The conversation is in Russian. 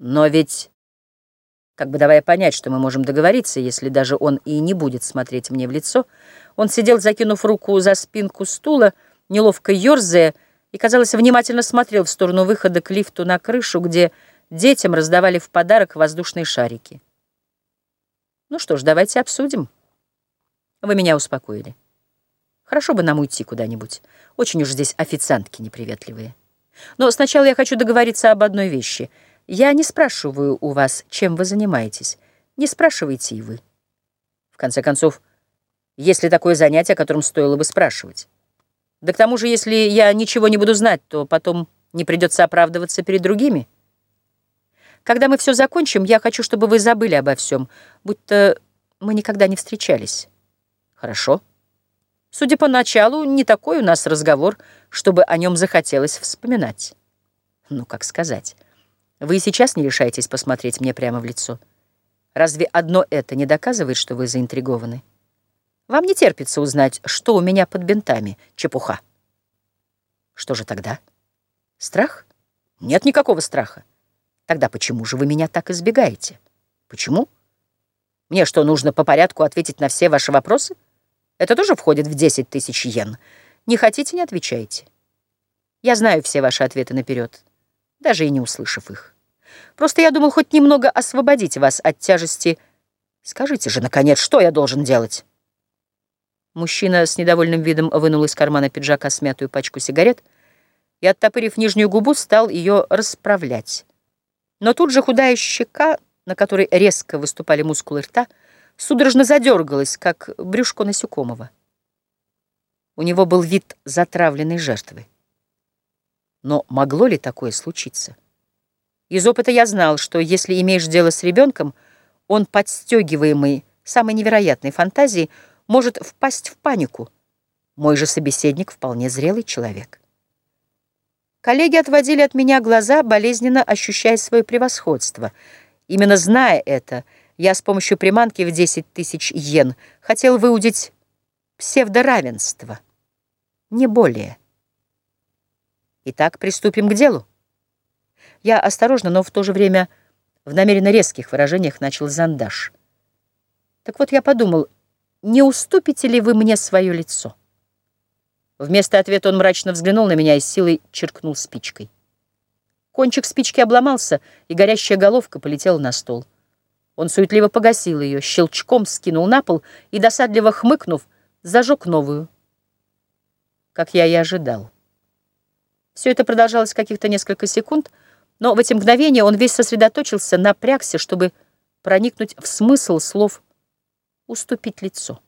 Но ведь, как бы давая понять, что мы можем договориться, если даже он и не будет смотреть мне в лицо, он сидел, закинув руку за спинку стула, неловко ерзая, и, казалось, внимательно смотрел в сторону выхода к лифту на крышу, где детям раздавали в подарок воздушные шарики. Ну что ж, давайте обсудим. Вы меня успокоили. Хорошо бы нам уйти куда-нибудь. Очень уж здесь официантки неприветливые. Но сначала я хочу договориться об одной вещи — я не спрашиваю у вас, чем вы занимаетесь. Не спрашивайте и вы. В конце концов, есть ли такое занятие, о котором стоило бы спрашивать? Да к тому же, если я ничего не буду знать, то потом не придется оправдываться перед другими. Когда мы все закончим, я хочу, чтобы вы забыли обо всем, будто мы никогда не встречались. Хорошо. Судя по началу, не такой у нас разговор, чтобы о нем захотелось вспоминать. Ну, как сказать... Вы и сейчас не решаетесь посмотреть мне прямо в лицо. Разве одно это не доказывает, что вы заинтригованы? Вам не терпится узнать, что у меня под бинтами. Чепуха. Что же тогда? Страх? Нет никакого страха. Тогда почему же вы меня так избегаете? Почему? Мне что, нужно по порядку ответить на все ваши вопросы? Это тоже входит в 10 тысяч йен. Не хотите, не отвечайте. Я знаю все ваши ответы наперед даже и не услышав их. Просто я думал хоть немного освободить вас от тяжести. Скажите же, наконец, что я должен делать?» Мужчина с недовольным видом вынул из кармана пиджака смятую пачку сигарет и, оттопырив нижнюю губу, стал ее расправлять. Но тут же худая щека, на которой резко выступали мускулы рта, судорожно задергалась, как брюшко насекомого. У него был вид затравленной жертвы. Но могло ли такое случиться? Из опыта я знал, что если имеешь дело с ребенком, он, подстегиваемый самой невероятной фантазией, может впасть в панику. Мой же собеседник вполне зрелый человек. Коллеги отводили от меня глаза, болезненно ощущая свое превосходство. Именно зная это, я с помощью приманки в 10 тысяч йен хотел выудить псевдоравенство. Не более. Итак, приступим к делу. Я осторожно, но в то же время в намеренно резких выражениях начал зандаш. Так вот я подумал, не уступите ли вы мне свое лицо? Вместо ответа он мрачно взглянул на меня и силой черкнул спичкой. Кончик спички обломался, и горящая головка полетела на стол. Он суетливо погасил ее, щелчком скинул на пол и, досадливо хмыкнув, зажег новую. Как я и ожидал. Все это продолжалось каких-то несколько секунд, но в эти мгновения он весь сосредоточился, напрягся, чтобы проникнуть в смысл слов «уступить лицо».